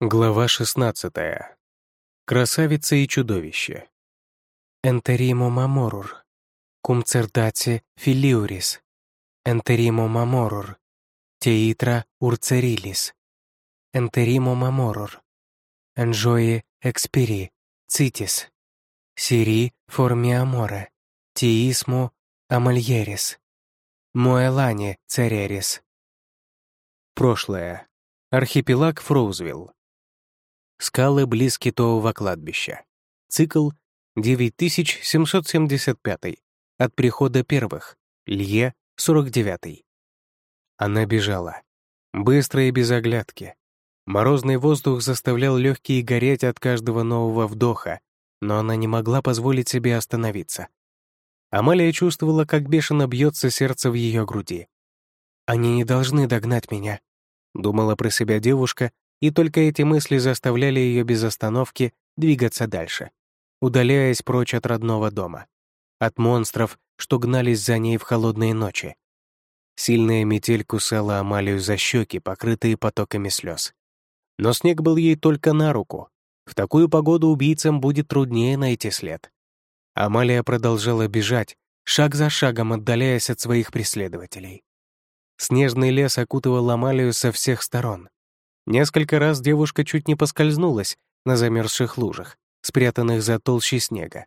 Глава 16. Красавица и чудовище. Энтеримо маморур. Cerdate filiuris. Энтеримо маморур. Теитра урцерилис. Энтеримо маморур. Expiri. Citis. Siri formi amore. Tiismo amalieris. Моэлане церерис. Прошлое. Архипелаг Фроузвилл. Скалы близ китового кладбища. Цикл 9775. От прихода первых. Лье 49. Она бежала. Быстро и без оглядки. Морозный воздух заставлял легкие гореть от каждого нового вдоха, но она не могла позволить себе остановиться. Амалия чувствовала, как бешено бьется сердце в ее груди. «Они не должны догнать меня», — думала про себя девушка, и только эти мысли заставляли ее без остановки двигаться дальше, удаляясь прочь от родного дома, от монстров, что гнались за ней в холодные ночи. Сильная метель кусала Амалию за щеки, покрытые потоками слез. Но снег был ей только на руку. В такую погоду убийцам будет труднее найти след. Амалия продолжала бежать, шаг за шагом отдаляясь от своих преследователей. Снежный лес окутывал Амалию со всех сторон. Несколько раз девушка чуть не поскользнулась на замерзших лужах, спрятанных за толщей снега.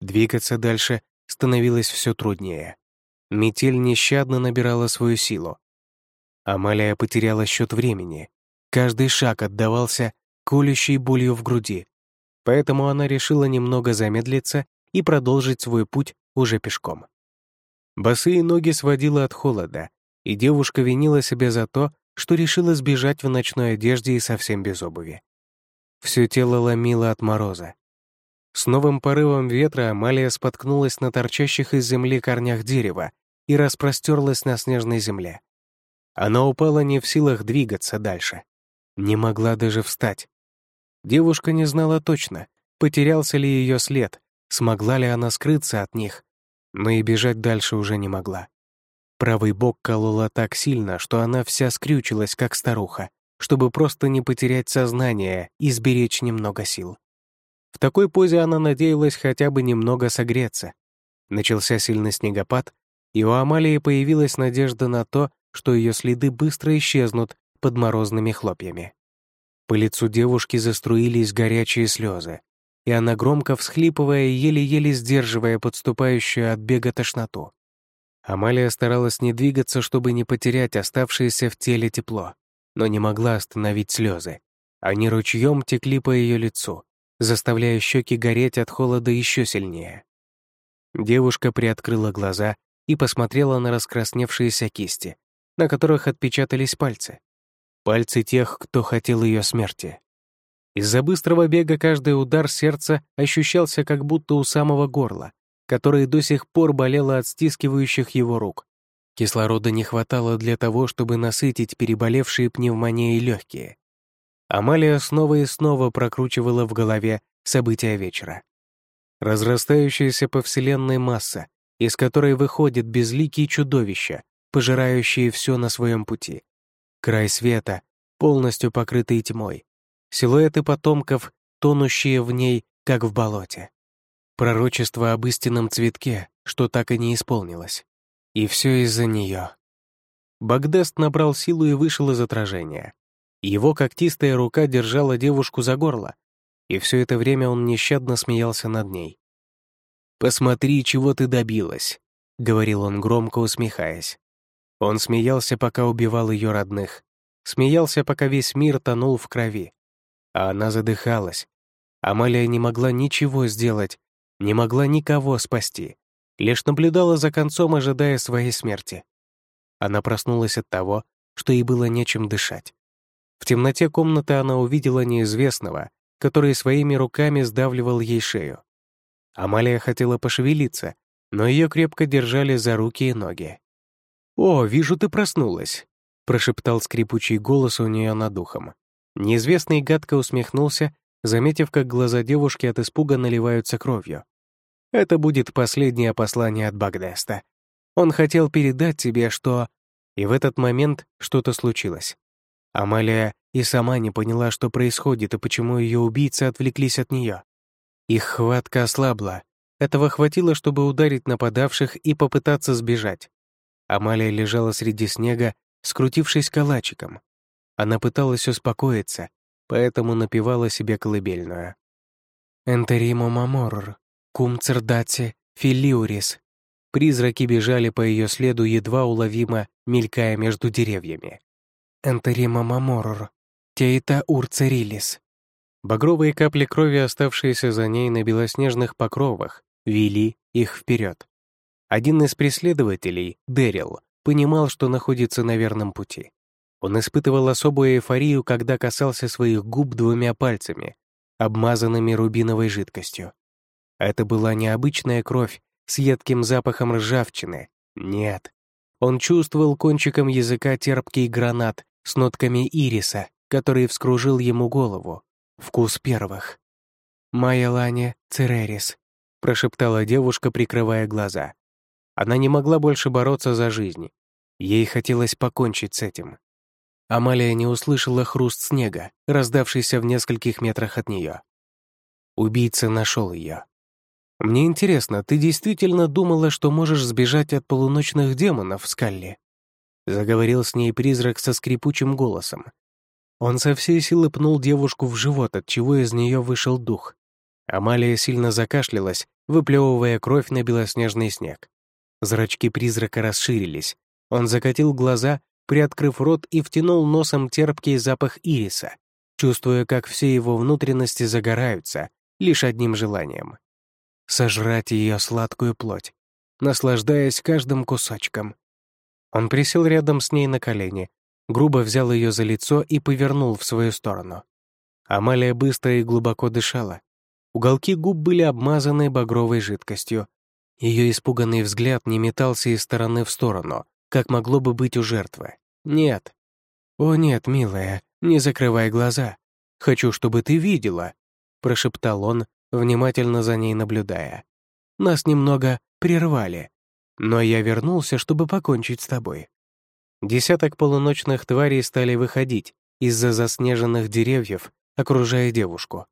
Двигаться дальше становилось все труднее. Метель нещадно набирала свою силу. Амалия потеряла счет времени. Каждый шаг отдавался колющей болью в груди. Поэтому она решила немного замедлиться и продолжить свой путь уже пешком. Босые ноги сводила от холода, и девушка винила себя за то, что решила сбежать в ночной одежде и совсем без обуви. Все тело ломило от мороза. С новым порывом ветра Амалия споткнулась на торчащих из земли корнях дерева и распростерлась на снежной земле. Она упала не в силах двигаться дальше. Не могла даже встать. Девушка не знала точно, потерялся ли ее след, смогла ли она скрыться от них, но и бежать дальше уже не могла. Правый бок колола так сильно, что она вся скрючилась, как старуха, чтобы просто не потерять сознание и сберечь немного сил. В такой позе она надеялась хотя бы немного согреться. Начался сильный снегопад, и у Амалии появилась надежда на то, что ее следы быстро исчезнут под морозными хлопьями. По лицу девушки заструились горячие слезы, и она громко всхлипывая, еле-еле сдерживая подступающую от бега тошноту, Амалия старалась не двигаться, чтобы не потерять оставшееся в теле тепло, но не могла остановить слезы. Они ручьем текли по ее лицу, заставляя щеки гореть от холода еще сильнее. Девушка приоткрыла глаза и посмотрела на раскрасневшиеся кисти, на которых отпечатались пальцы. Пальцы тех, кто хотел ее смерти. Из-за быстрого бега каждый удар сердца ощущался как будто у самого горла, которое до сих пор болело от стискивающих его рук. Кислорода не хватало для того, чтобы насытить переболевшие пневмонией легкие. Амалия снова и снова прокручивала в голове события вечера. Разрастающаяся по вселенной масса, из которой выходят безликие чудовища, пожирающие все на своем пути. Край света, полностью покрытый тьмой. Силуэты потомков, тонущие в ней, как в болоте. Пророчество об истинном цветке, что так и не исполнилось. И все из-за нее. Багдест набрал силу и вышел из отражения. Его когтистая рука держала девушку за горло, и все это время он нещадно смеялся над ней. «Посмотри, чего ты добилась», — говорил он громко, усмехаясь. Он смеялся, пока убивал ее родных, смеялся, пока весь мир тонул в крови. А она задыхалась. Амалия не могла ничего сделать, не могла никого спасти, лишь наблюдала за концом, ожидая своей смерти. Она проснулась от того, что ей было нечем дышать. В темноте комнаты она увидела неизвестного, который своими руками сдавливал ей шею. Амалия хотела пошевелиться, но ее крепко держали за руки и ноги. «О, вижу, ты проснулась», — прошептал скрипучий голос у нее над ухом. Неизвестный гадко усмехнулся, заметив, как глаза девушки от испуга наливаются кровью. Это будет последнее послание от Багдеста. Он хотел передать тебе, что... И в этот момент что-то случилось. Амалия и сама не поняла, что происходит и почему ее убийцы отвлеклись от нее. Их хватка ослабла. Этого хватило, чтобы ударить нападавших и попытаться сбежать. Амалия лежала среди снега, скрутившись калачиком. Она пыталась успокоиться, поэтому напевала себе колыбельную. «Энтеримо маморр, кум цердати, филиурис». Призраки бежали по ее следу, едва уловимо, мелькая между деревьями. «Энтеримо маморр, теита урцерилис». Багровые капли крови, оставшиеся за ней на белоснежных покровах, вели их вперед. Один из преследователей, Дэрил, понимал, что находится на верном пути. Он испытывал особую эйфорию, когда касался своих губ двумя пальцами, обмазанными рубиновой жидкостью. Это была необычная кровь с едким запахом ржавчины. Нет. Он чувствовал кончиком языка терпкий гранат с нотками ириса, который вскружил ему голову. Вкус первых. «Майя Церерис», — прошептала девушка, прикрывая глаза. Она не могла больше бороться за жизнь. Ей хотелось покончить с этим. Амалия не услышала хруст снега, раздавшийся в нескольких метрах от нее. Убийца нашел ее. «Мне интересно, ты действительно думала, что можешь сбежать от полуночных демонов, Скалли?» Заговорил с ней призрак со скрипучим голосом. Он со всей силы пнул девушку в живот, от чего из нее вышел дух. Амалия сильно закашлялась, выплевывая кровь на белоснежный снег. Зрачки призрака расширились. Он закатил глаза, приоткрыв рот и втянул носом терпкий запах ириса, чувствуя, как все его внутренности загораются лишь одним желанием — сожрать ее сладкую плоть, наслаждаясь каждым кусочком. Он присел рядом с ней на колени, грубо взял ее за лицо и повернул в свою сторону. Амалия быстро и глубоко дышала. Уголки губ были обмазаны багровой жидкостью, ее испуганный взгляд не метался из стороны в сторону, как могло бы быть у жертвы. Нет. «О нет, милая, не закрывай глаза. Хочу, чтобы ты видела», — прошептал он, внимательно за ней наблюдая. «Нас немного прервали, но я вернулся, чтобы покончить с тобой». Десяток полуночных тварей стали выходить из-за заснеженных деревьев, окружая девушку.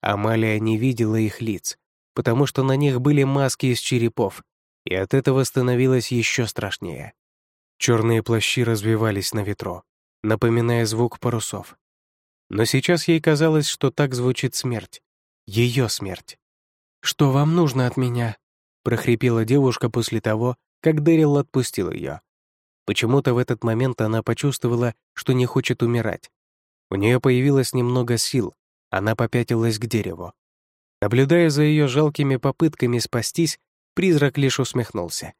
Амалия не видела их лиц, потому что на них были маски из черепов, и от этого становилось еще страшнее. Черные плащи развивались на ветру, напоминая звук парусов. Но сейчас ей казалось, что так звучит смерть. Ее смерть. «Что вам нужно от меня?» — прохрипела девушка после того, как Дэрил отпустил ее. Почему-то в этот момент она почувствовала, что не хочет умирать. У нее появилось немного сил, она попятилась к дереву. Наблюдая за ее жалкими попытками спастись, призрак лишь усмехнулся.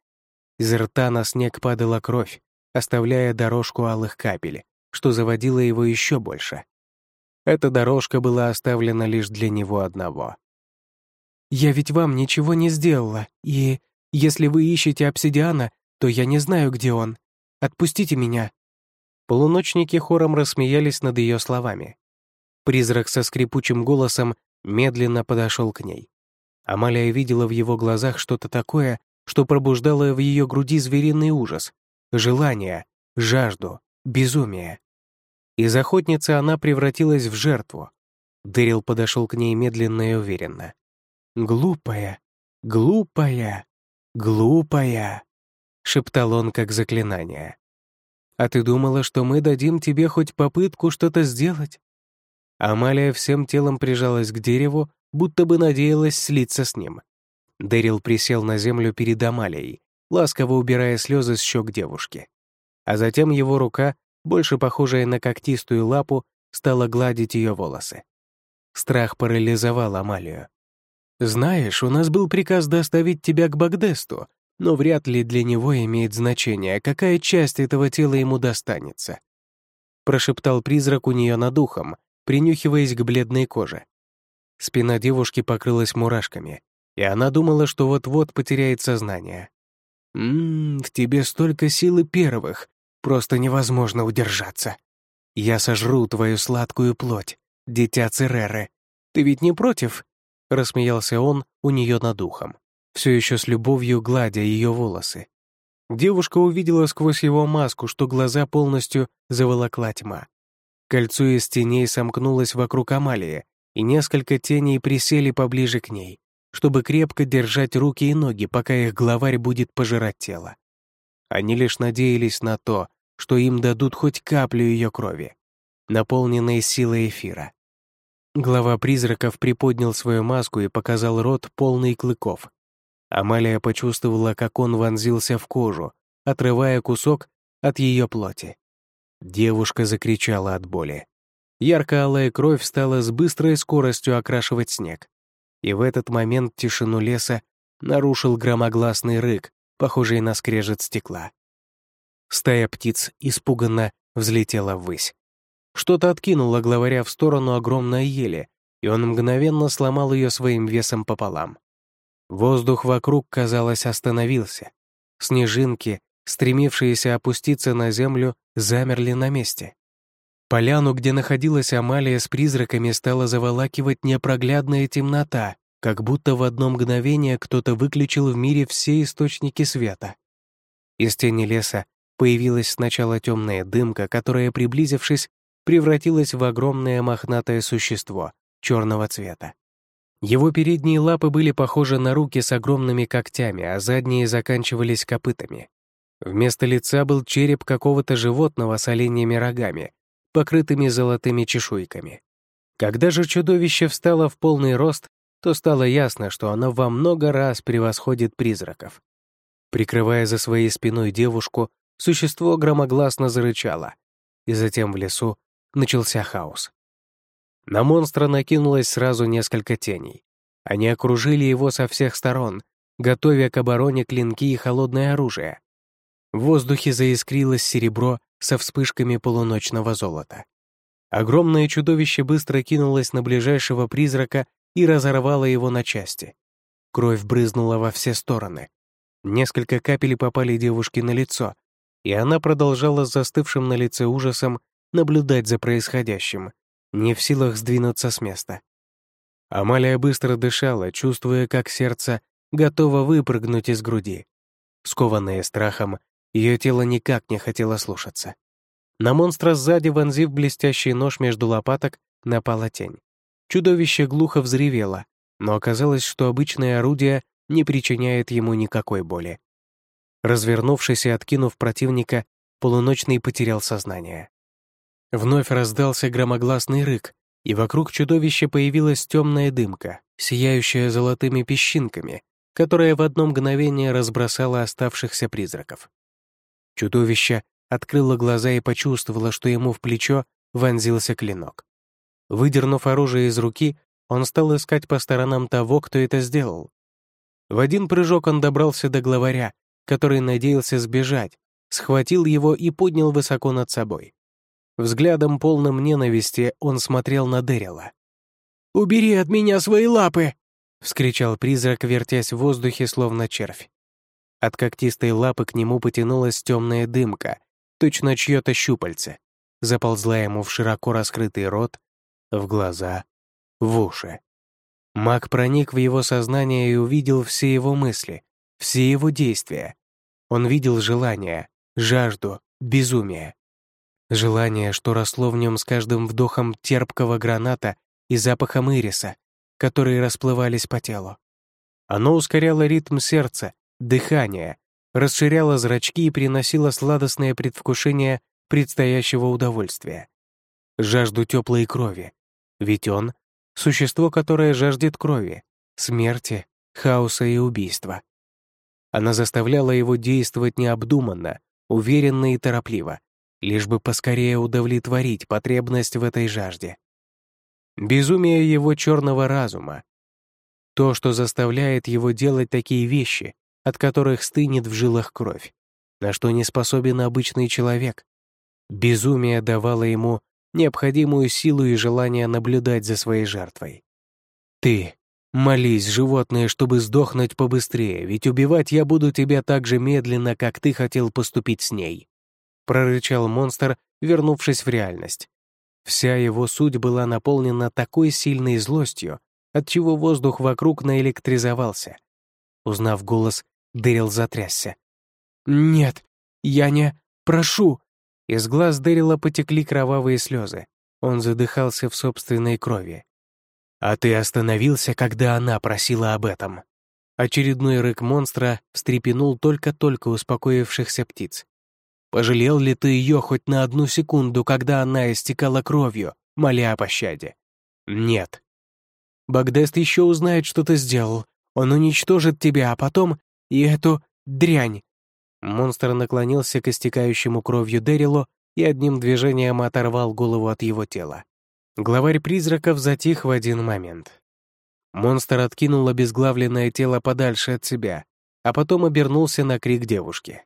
Из рта на снег падала кровь, оставляя дорожку алых капель, что заводило его еще больше. Эта дорожка была оставлена лишь для него одного. «Я ведь вам ничего не сделала, и если вы ищете обсидиана, то я не знаю, где он. Отпустите меня». Полуночники хором рассмеялись над ее словами. Призрак со скрипучим голосом медленно подошел к ней. Амалия видела в его глазах что-то такое, что пробуждало в ее груди звериный ужас, желание, жажду, безумие. Из охотницы она превратилась в жертву. Дэрил подошел к ней медленно и уверенно. «Глупая, глупая, глупая», — шептал он как заклинание. «А ты думала, что мы дадим тебе хоть попытку что-то сделать? Амалия всем телом прижалась к дереву, будто бы надеялась слиться с ним. Дэрил присел на землю перед Амалией, ласково убирая слезы с щек девушки. А затем его рука, больше похожая на когтистую лапу, стала гладить ее волосы. Страх парализовал Амалию. «Знаешь, у нас был приказ доставить тебя к Багдесту, но вряд ли для него имеет значение, какая часть этого тела ему достанется», прошептал призрак у нее над ухом, принюхиваясь к бледной коже. Спина девушки покрылась мурашками, и она думала, что вот-вот потеряет сознание. «Ммм, в тебе столько силы первых, просто невозможно удержаться. Я сожру твою сладкую плоть, дитя Цереры. Ты ведь не против?» — рассмеялся он у нее над ухом, все еще с любовью гладя ее волосы. Девушка увидела сквозь его маску, что глаза полностью заволокла тьма. Кольцо из теней сомкнулось вокруг Амалии, и несколько теней присели поближе к ней, чтобы крепко держать руки и ноги, пока их главарь будет пожирать тело. Они лишь надеялись на то, что им дадут хоть каплю ее крови, наполненной силой эфира. Глава призраков приподнял свою маску и показал рот, полный клыков. Амалия почувствовала, как он вонзился в кожу, отрывая кусок от ее плоти. Девушка закричала от боли. Ярко-алая кровь стала с быстрой скоростью окрашивать снег. И в этот момент тишину леса нарушил громогласный рык, похожий на скрежет стекла. Стая птиц испуганно взлетела ввысь. Что-то откинуло главаря в сторону огромной ели, и он мгновенно сломал ее своим весом пополам. Воздух вокруг, казалось, остановился. Снежинки, стремившиеся опуститься на землю, замерли на месте. Поляну, где находилась Амалия с призраками, стала заволакивать непроглядная темнота, как будто в одно мгновение кто-то выключил в мире все источники света. Из тени леса появилась сначала темная дымка, которая, приблизившись, превратилась в огромное мохнатое существо черного цвета. Его передние лапы были похожи на руки с огромными когтями, а задние заканчивались копытами. Вместо лица был череп какого-то животного с оленьими рогами, покрытыми золотыми чешуйками. Когда же чудовище встало в полный рост, то стало ясно, что оно во много раз превосходит призраков. Прикрывая за своей спиной девушку, существо громогласно зарычало, и затем в лесу начался хаос. На монстра накинулось сразу несколько теней. Они окружили его со всех сторон, готовя к обороне клинки и холодное оружие. В воздухе заискрилось серебро со вспышками полуночного золота. Огромное чудовище быстро кинулось на ближайшего призрака и разорвало его на части. Кровь брызнула во все стороны. Несколько капель попали девушке на лицо, и она продолжала с застывшим на лице ужасом наблюдать за происходящим, не в силах сдвинуться с места. Амалия быстро дышала, чувствуя, как сердце готово выпрыгнуть из груди. Скованная страхом, ее тело никак не хотело слушаться. На монстра сзади, вонзив блестящий нож между лопаток, напала тень. Чудовище глухо взревело, но оказалось, что обычное орудие не причиняет ему никакой боли. Развернувшись и откинув противника, полуночный потерял сознание. Вновь раздался громогласный рык, и вокруг чудовища появилась темная дымка, сияющая золотыми песчинками, которая в одно мгновение разбросала оставшихся призраков. Чудовище открыло глаза и почувствовало, что ему в плечо вонзился клинок. Выдернув оружие из руки, он стал искать по сторонам того, кто это сделал. В один прыжок он добрался до главаря, который надеялся сбежать, схватил его и поднял высоко над собой. Взглядом полным ненависти он смотрел на Дэрила. «Убери от меня свои лапы!» — вскричал призрак, вертясь в воздухе, словно червь. От когтистой лапы к нему потянулась темная дымка, точно чье-то щупальце. Заползла ему в широко раскрытый рот, в глаза, в уши. Маг проник в его сознание и увидел все его мысли, все его действия. Он видел желание, жажду, безумие. Желание, что росло в нем с каждым вдохом терпкого граната и запахом ириса, которые расплывались по телу. Оно ускоряло ритм сердца, дыхание, расширяло зрачки и приносило сладостное предвкушение предстоящего удовольствия. Жажду теплой крови. Ведь он — существо, которое жаждет крови, смерти, хаоса и убийства. Она заставляла его действовать необдуманно, уверенно и торопливо, лишь бы поскорее удовлетворить потребность в этой жажде. Безумие его черного разума. То, что заставляет его делать такие вещи, от которых стынет в жилах кровь, на что не способен обычный человек. Безумие давало ему необходимую силу и желание наблюдать за своей жертвой. «Ты, молись, животное, чтобы сдохнуть побыстрее, ведь убивать я буду тебя так же медленно, как ты хотел поступить с ней», прорычал монстр, вернувшись в реальность. Вся его суть была наполнена такой сильной злостью, отчего воздух вокруг наэлектризовался. Узнав голос, Дэрил затрясся. «Нет, я не... Прошу!» Из глаз Дэрила потекли кровавые слезы. он задыхался в собственной крови. «А ты остановился, когда она просила об этом». Очередной рык монстра встрепенул только-только успокоившихся птиц. «Пожалел ли ты ее хоть на одну секунду, когда она истекала кровью, моля о пощаде?» «Нет». «Багдест еще узнает, что ты сделал. Он уничтожит тебя, а потом и эту дрянь». Монстр наклонился к истекающему кровью Дэрилу и одним движением оторвал голову от его тела. Главарь призраков затих в один момент. Монстр откинул обезглавленное тело подальше от себя, а потом обернулся на крик девушки.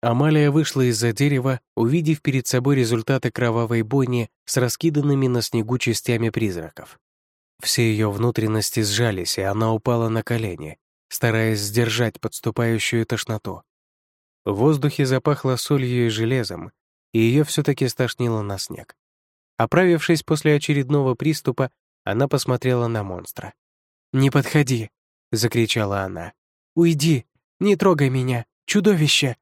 Амалия вышла из-за дерева, увидев перед собой результаты кровавой бойни с раскиданными на снегу частями призраков. Все ее внутренности сжались, и она упала на колени, стараясь сдержать подступающую тошноту. В воздухе запахло солью и железом, и ее все-таки стошнило на снег. Оправившись после очередного приступа, она посмотрела на монстра. «Не подходи!» — закричала она. «Уйди! Не трогай меня! Чудовище!»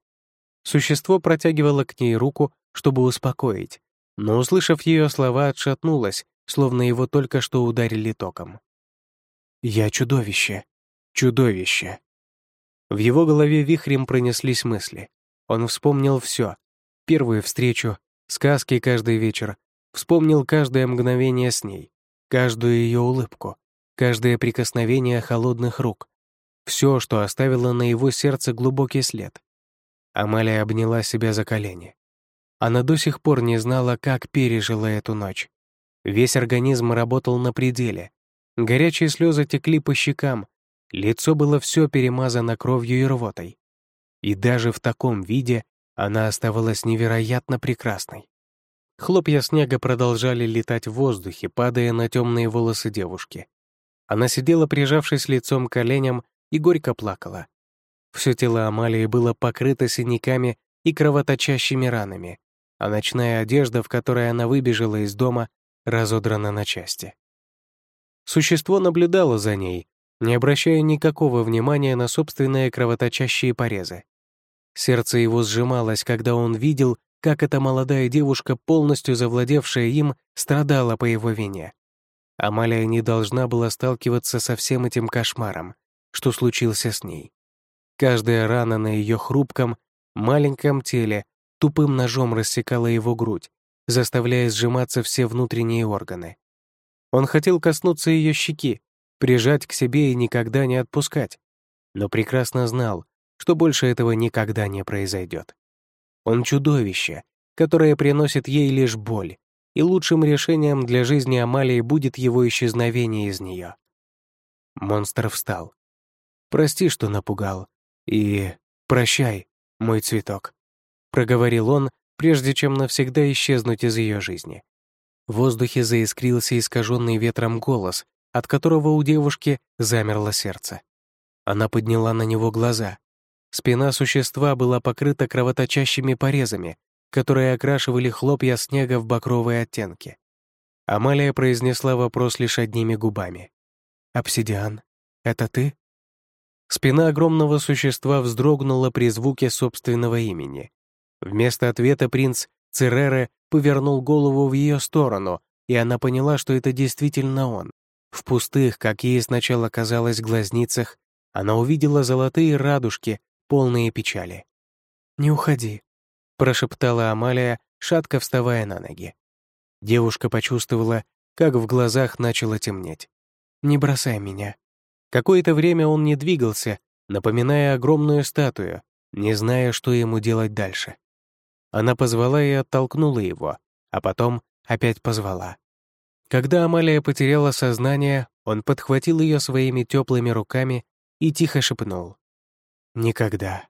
Существо протягивало к ней руку, чтобы успокоить, но, услышав ее слова, отшатнулось, словно его только что ударили током. «Я чудовище! Чудовище!» В его голове вихрем пронеслись мысли. Он вспомнил все. Первую встречу, сказки каждый вечер, Вспомнил каждое мгновение с ней, каждую ее улыбку, каждое прикосновение холодных рук, все, что оставило на его сердце глубокий след. Амалия обняла себя за колени. Она до сих пор не знала, как пережила эту ночь. Весь организм работал на пределе. Горячие слезы текли по щекам, лицо было все перемазано кровью и рвотой. И даже в таком виде она оставалась невероятно прекрасной. Хлопья снега продолжали летать в воздухе, падая на темные волосы девушки. Она сидела, прижавшись лицом к коленям, и горько плакала. Все тело Амалии было покрыто синяками и кровоточащими ранами, а ночная одежда, в которой она выбежала из дома, разодрана на части. Существо наблюдало за ней, не обращая никакого внимания на собственные кровоточащие порезы. Сердце его сжималось, когда он видел, как эта молодая девушка, полностью завладевшая им, страдала по его вине. Амалия не должна была сталкиваться со всем этим кошмаром, что случился с ней. Каждая рана на ее хрупком, маленьком теле тупым ножом рассекала его грудь, заставляя сжиматься все внутренние органы. Он хотел коснуться ее щеки, прижать к себе и никогда не отпускать, но прекрасно знал, что больше этого никогда не произойдет. Он чудовище, которое приносит ей лишь боль, и лучшим решением для жизни Амалии будет его исчезновение из нее. Монстр встал. «Прости, что напугал. И прощай, мой цветок», — проговорил он, прежде чем навсегда исчезнуть из ее жизни. В воздухе заискрился искаженный ветром голос, от которого у девушки замерло сердце. Она подняла на него глаза, Спина существа была покрыта кровоточащими порезами, которые окрашивали хлопья снега в бакровые оттенки. Амалия произнесла вопрос лишь одними губами. «Обсидиан, это ты?» Спина огромного существа вздрогнула при звуке собственного имени. Вместо ответа принц Церере повернул голову в ее сторону, и она поняла, что это действительно он. В пустых, как ей сначала казалось, глазницах, она увидела золотые радужки, полные печали. «Не уходи», — прошептала Амалия, шатко вставая на ноги. Девушка почувствовала, как в глазах начало темнеть. «Не бросай меня». Какое-то время он не двигался, напоминая огромную статую, не зная, что ему делать дальше. Она позвала и оттолкнула его, а потом опять позвала. Когда Амалия потеряла сознание, он подхватил ее своими теплыми руками и тихо шепнул. Никогда.